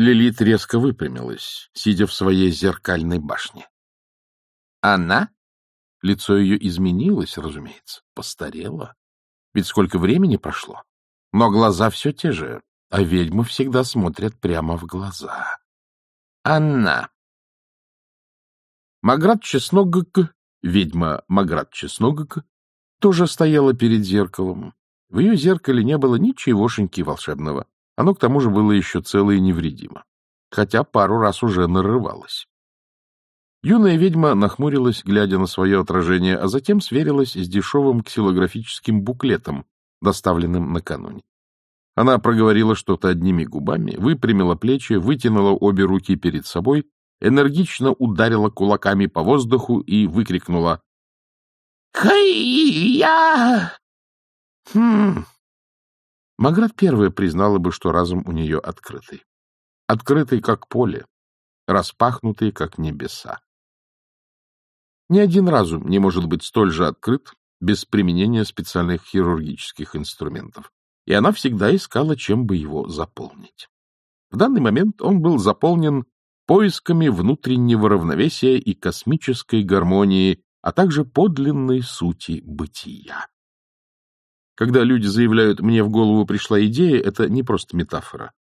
Лилит резко выпрямилась, сидя в своей зеркальной башне. Она? Лицо ее изменилось, разумеется, постарело. Ведь сколько времени прошло. Но глаза все те же, а ведьмы всегда смотрят прямо в глаза. Она. Маград Чесногок, ведьма Маград Чесногок, тоже стояла перед зеркалом. В ее зеркале не было ничегошеньки волшебного. Оно, к тому же, было еще целое и невредимо, хотя пару раз уже нарывалось. Юная ведьма нахмурилась, глядя на свое отражение, а затем сверилась с дешевым ксилографическим буклетом, доставленным накануне. Она проговорила что-то одними губами, выпрямила плечи, вытянула обе руки перед собой, энергично ударила кулаками по воздуху и выкрикнула «Хай-я!» «Хм, Маград первая признала бы, что разум у нее открытый. Открытый, как поле, распахнутый, как небеса. Ни один разум не может быть столь же открыт без применения специальных хирургических инструментов, и она всегда искала, чем бы его заполнить. В данный момент он был заполнен поисками внутреннего равновесия и космической гармонии, а также подлинной сути бытия. Когда люди заявляют «мне в голову пришла идея», это не просто метафора.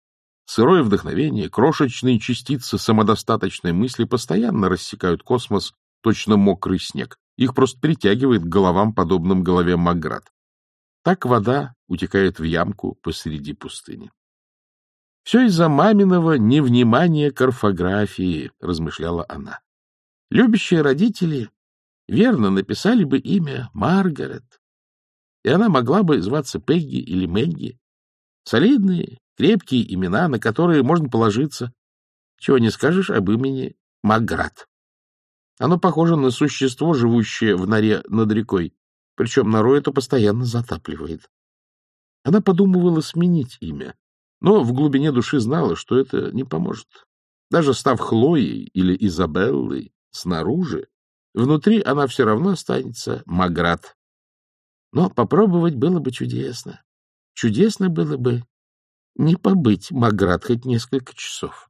Сырое вдохновение, крошечные частицы самодостаточной мысли постоянно рассекают космос, точно мокрый снег. Их просто притягивает к головам, подобным голове Маград. Так вода утекает в ямку посреди пустыни. «Все из-за маминого невнимания к орфографии», — размышляла она. «Любящие родители верно написали бы имя Маргарет, и она могла бы зваться Пегги или Мэгги. Солидные, крепкие имена, на которые можно положиться. Чего не скажешь об имени Маград. Оно похоже на существо, живущее в норе над рекой, причем нору это постоянно затапливает. Она подумывала сменить имя, но в глубине души знала, что это не поможет. Даже став Хлоей или Изабеллой снаружи, внутри она все равно останется Маград. Но попробовать было бы чудесно. Чудесно было бы не побыть Маград хоть несколько часов.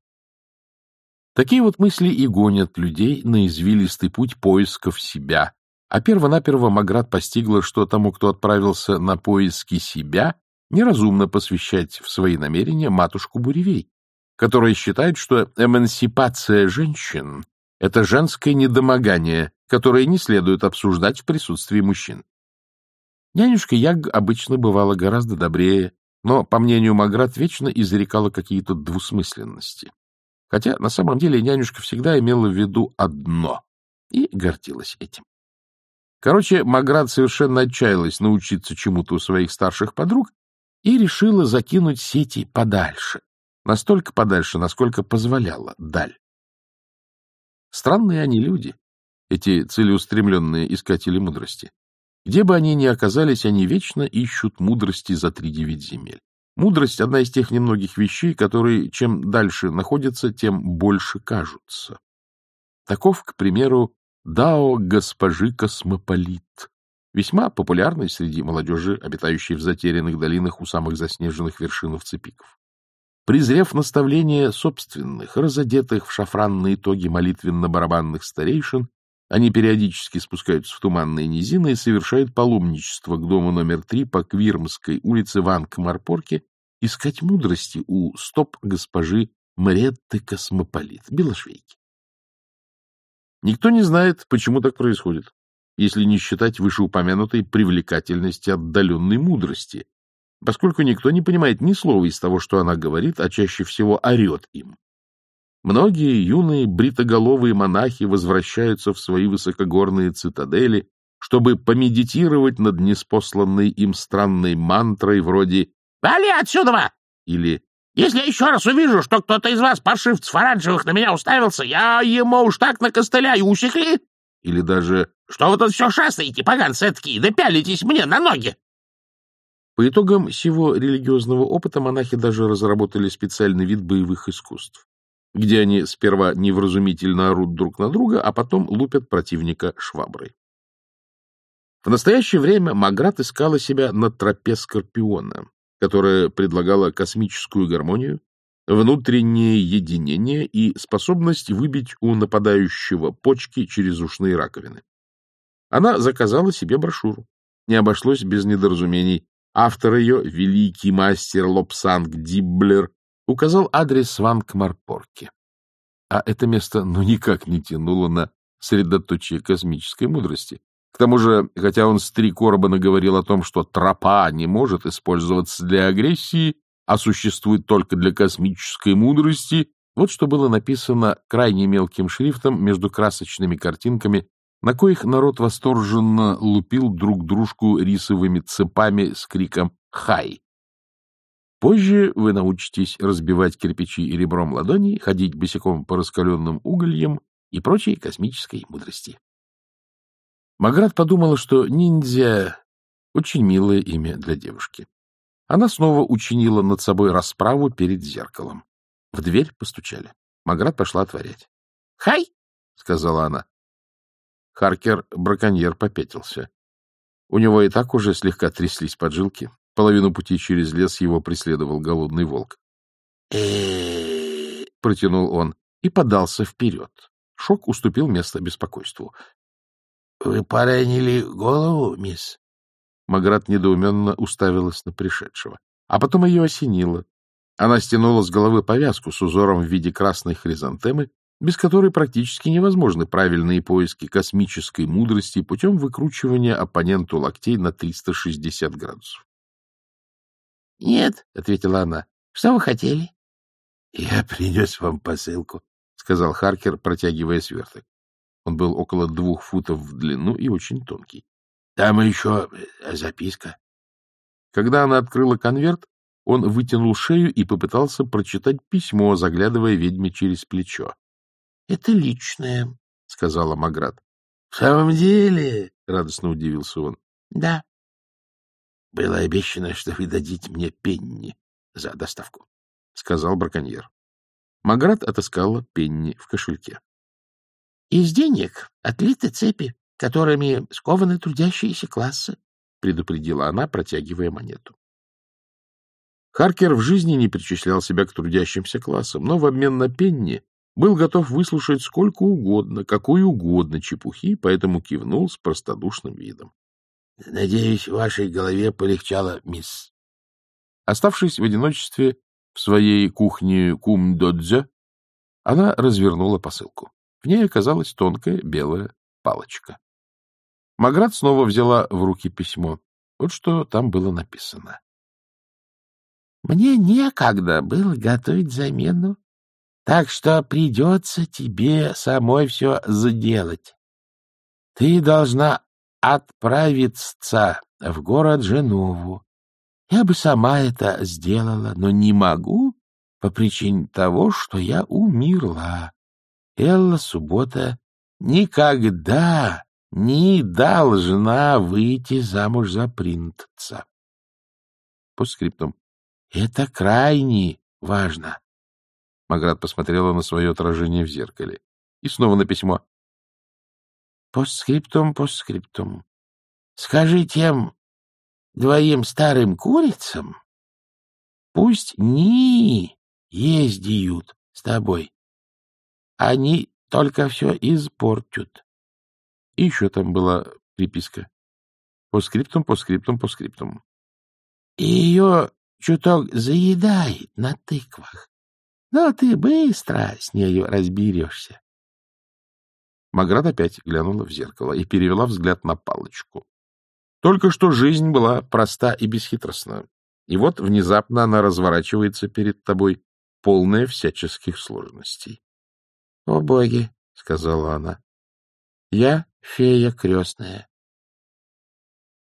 Такие вот мысли и гонят людей на извилистый путь поисков себя. А перво-наперво Маград постигла, что тому, кто отправился на поиски себя, неразумно посвящать в свои намерения матушку Буревей, которая считает, что эмансипация женщин — это женское недомогание, которое не следует обсуждать в присутствии мужчин. Нянюшка Яг обычно бывала гораздо добрее, но, по мнению Маград, вечно изрекала какие-то двусмысленности. Хотя на самом деле нянюшка всегда имела в виду одно и гордилась этим. Короче, Маград совершенно отчаялась научиться чему-то у своих старших подруг и решила закинуть сети подальше, настолько подальше, насколько позволяла даль. Странные они люди, эти целеустремленные искатели мудрости. Где бы они ни оказались, они вечно ищут мудрости за три девять земель. Мудрость — одна из тех немногих вещей, которые чем дальше находятся, тем больше кажутся. Таков, к примеру, Дао госпожи Космополит, весьма популярный среди молодежи, обитающей в затерянных долинах у самых заснеженных вершин цепиков. Презрев наставления собственных, разодетых в шафранные тоги молитвенно-барабанных старейшин, они периодически спускаются в туманные низины и совершают паломничество к дому номер три по Квирмской улице в Анкмарпорке искать мудрости у стоп госпожи Маретты Космополит, Белошвейки. Никто не знает, почему так происходит, если не считать вышеупомянутой привлекательности отдаленной мудрости, поскольку никто не понимает ни слова из того, что она говорит, а чаще всего орет им. Многие юные бритоголовые монахи возвращаются в свои высокогорные цитадели, чтобы помедитировать над неспосланной им странной мантрой вроде «Вали отсюда!» или «Если я еще раз увижу, что кто-то из вас, паршивцев оранжевых, на меня уставился, я ему уж так накостыляю, усекли!» или даже «Что вы тут все шастаете, поганцы такие, да пялитесь мне на ноги!» По итогам всего религиозного опыта монахи даже разработали специальный вид боевых искусств где они сперва невразумительно орут друг на друга, а потом лупят противника шваброй. В настоящее время Маград искала себя на тропе Скорпиона, которая предлагала космическую гармонию, внутреннее единение и способность выбить у нападающего почки через ушные раковины. Она заказала себе брошюру. Не обошлось без недоразумений. Автор ее, великий мастер Лобсанг Дибблер, указал адрес Сванкмарпорки. А это место ну никак не тянуло на средоточие космической мудрости. К тому же, хотя он с три короба наговорил о том, что тропа не может использоваться для агрессии, а существует только для космической мудрости, вот что было написано крайне мелким шрифтом между красочными картинками, на коих народ восторженно лупил друг дружку рисовыми цепами с криком «Хай!». Позже вы научитесь разбивать кирпичи и ребром ладони, ходить босиком по раскаленным угольям и прочей космической мудрости. Маград подумала, что ниндзя — очень милое имя для девушки. Она снова учинила над собой расправу перед зеркалом. В дверь постучали. Маград пошла отворять. — Хай! — сказала она. Харкер-браконьер попятился. У него и так уже слегка тряслись поджилки. Половину пути через лес его преследовал голодный волк. — протянул он и подался вперед. Шок уступил место беспокойству. — Вы поранили голову, мисс? Маград недоуменно уставилась на пришедшего. А потом ее осенило. Она стянула с головы повязку с узором в виде красной хризантемы, без которой практически невозможны правильные поиски космической мудрости путем выкручивания оппоненту локтей на 360 градусов. — Нет, — ответила она. — Что вы хотели? — Я принес вам посылку, — сказал Харкер, протягивая сверток. Он был около двух футов в длину и очень тонкий. Там еще э, записка. Когда она открыла конверт, он вытянул шею и попытался прочитать письмо, заглядывая ведьме через плечо. — Это личное, — сказала Маград. — В самом деле? — радостно удивился он. — Да. — Было обещано, что вы дадите мне пенни за доставку, — сказал браконьер. Маград отыскала пенни в кошельке. — Из денег отлиты цепи, которыми скованы трудящиеся классы, — предупредила она, протягивая монету. Харкер в жизни не причислял себя к трудящимся классам, но в обмен на пенни был готов выслушать сколько угодно, какой угодно чепухи, поэтому кивнул с простодушным видом. — Надеюсь, в вашей голове полегчало, мисс. Оставшись в одиночестве в своей кухне кум-додзе, она развернула посылку. В ней оказалась тонкая белая палочка. Маград снова взяла в руки письмо. Вот что там было написано. «Мне некогда было готовить замену, так что придется тебе самой все заделать. Ты должна отправиться в город Женову. Я бы сама это сделала, но не могу по причине того, что я умерла. Элла Суббота никогда не должна выйти замуж за принца. По скриптам. Это крайне важно. Маград посмотрела на свое отражение в зеркале. И снова на письмо. Постскриптум, постскриптум. Скажи тем двоим старым курицам, пусть не ездят с тобой. Они только все испортят. И еще там была приписка. По скриптум, по скриптум, по скриптум. И ее чуток заедает на тыквах. Но ты быстро с нею разберешься. Маград опять глянула в зеркало и перевела взгляд на палочку. Только что жизнь была проста и бесхитростна. И вот внезапно она разворачивается перед тобой, полная всяческих сложностей. — О, боги! — сказала она. — Я фея крестная.